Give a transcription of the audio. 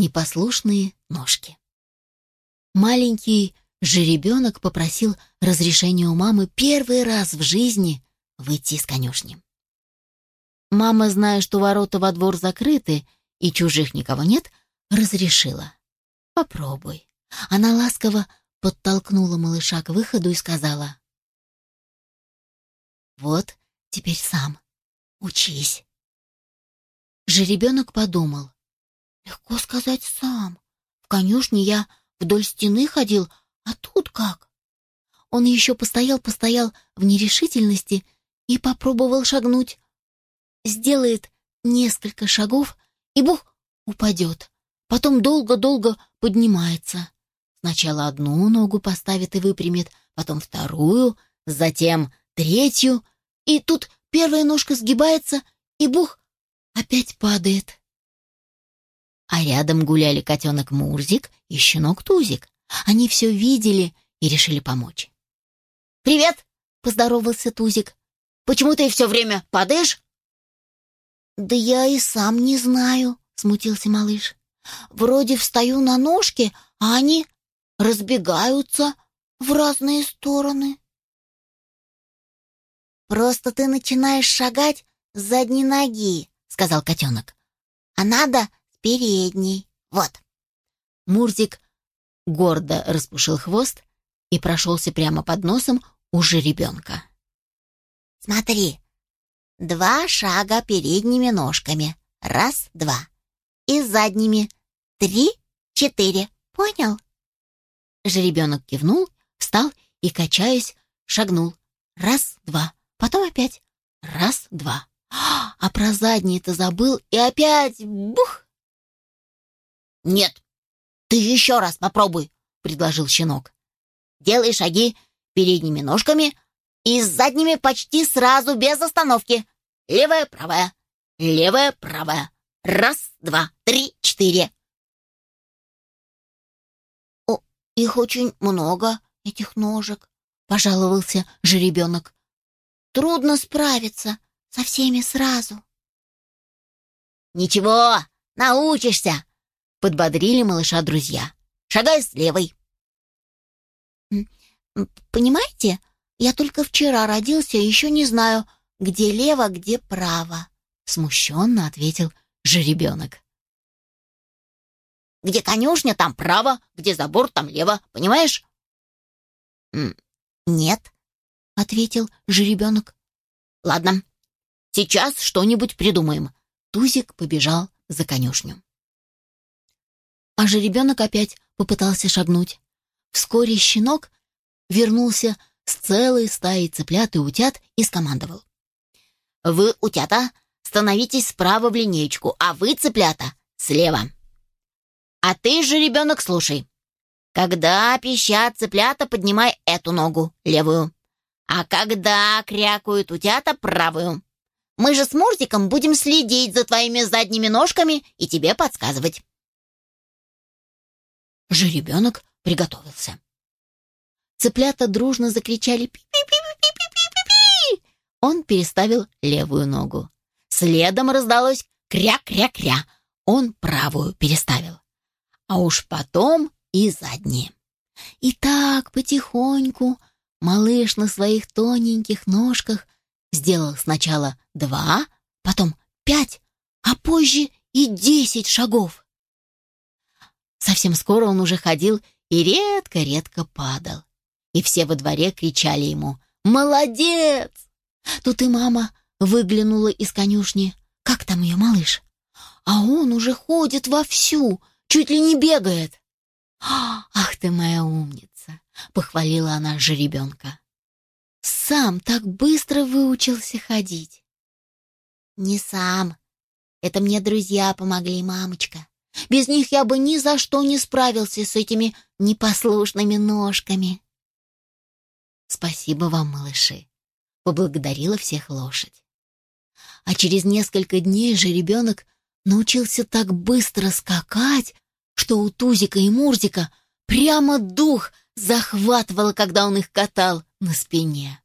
непослушные ножки. Маленький жеребенок попросил разрешения у мамы первый раз в жизни выйти из конюшни. Мама, зная, что ворота во двор закрыты и чужих никого нет, разрешила. «Попробуй». Она ласково подтолкнула малыша к выходу и сказала. «Вот, теперь сам. Учись». Жеребенок подумал. «Легко сказать сам. В конюшне я вдоль стены ходил, а тут как?» Он еще постоял-постоял в нерешительности и попробовал шагнуть. Сделает несколько шагов, и бух, упадет. Потом долго-долго поднимается. Сначала одну ногу поставит и выпрямит, потом вторую, затем третью, и тут первая ножка сгибается, и бух, опять падает. А рядом гуляли котенок Мурзик и щенок Тузик. Они все видели и решили помочь. «Привет!» — поздоровался Тузик. «Почему ты все время падаешь?» «Да я и сам не знаю», — смутился малыш. «Вроде встаю на ножки, а они разбегаются в разные стороны. «Просто ты начинаешь шагать с задней ноги», — сказал котенок. «А надо с передней. Вот». Мурзик гордо распушил хвост и прошелся прямо под носом у жеребенка. «Смотри, два шага передними ножками. Раз, два. И задними. Три, четыре. Понял?» Жеребенок кивнул, встал и, качаясь, шагнул. Раз, два, потом опять. Раз, два. А про задние-то забыл и опять бух! «Нет, ты еще раз попробуй», — предложил щенок. «Делай шаги передними ножками и с задними почти сразу, без остановки. Левая, правая, левая, правая. Раз, два, три, четыре. «Их очень много, этих ножек», — пожаловался жеребенок. «Трудно справиться со всеми сразу». «Ничего, научишься», — подбодрили малыша друзья. «Шагай с левой». «Понимаете, я только вчера родился и еще не знаю, где лево, где право», — смущенно ответил жеребенок. Где конюшня, там право, где забор, там лево, понимаешь?» «Нет», — ответил жеребенок. «Ладно, сейчас что-нибудь придумаем». Тузик побежал за конюшню. А жеребенок опять попытался шагнуть. Вскоре щенок вернулся с целой стаей цыплят и утят и скомандовал. «Вы, утята, становитесь справа в линеечку, а вы, цыплята, слева». А ты же, ребенок, слушай. Когда пищат цыплята, поднимай эту ногу, левую. А когда крякают утята, правую. Мы же с Мурзиком будем следить за твоими задними ножками и тебе подсказывать. Жеребенок приготовился. Цыплята дружно закричали «пи-пи-пи-пи-пи-пи-пи». Он переставил левую ногу. Следом раздалось кря-кря-кря. Он правую переставил а уж потом и задние. И так потихоньку малыш на своих тоненьких ножках сделал сначала два, потом пять, а позже и десять шагов. Совсем скоро он уже ходил и редко-редко падал. И все во дворе кричали ему «Молодец!». Тут и мама выглянула из конюшни. «Как там ее малыш?» А он уже ходит вовсю, чуть ли не бегает. «Ах ты моя умница!» — похвалила она жеребенка. «Сам так быстро выучился ходить». «Не сам. Это мне друзья помогли, мамочка. Без них я бы ни за что не справился с этими непослушными ножками». «Спасибо вам, малыши», — поблагодарила всех лошадь. А через несколько дней жеребенок научился так быстро скакать, что у Тузика и Мурзика прямо дух захватывало, когда он их катал на спине.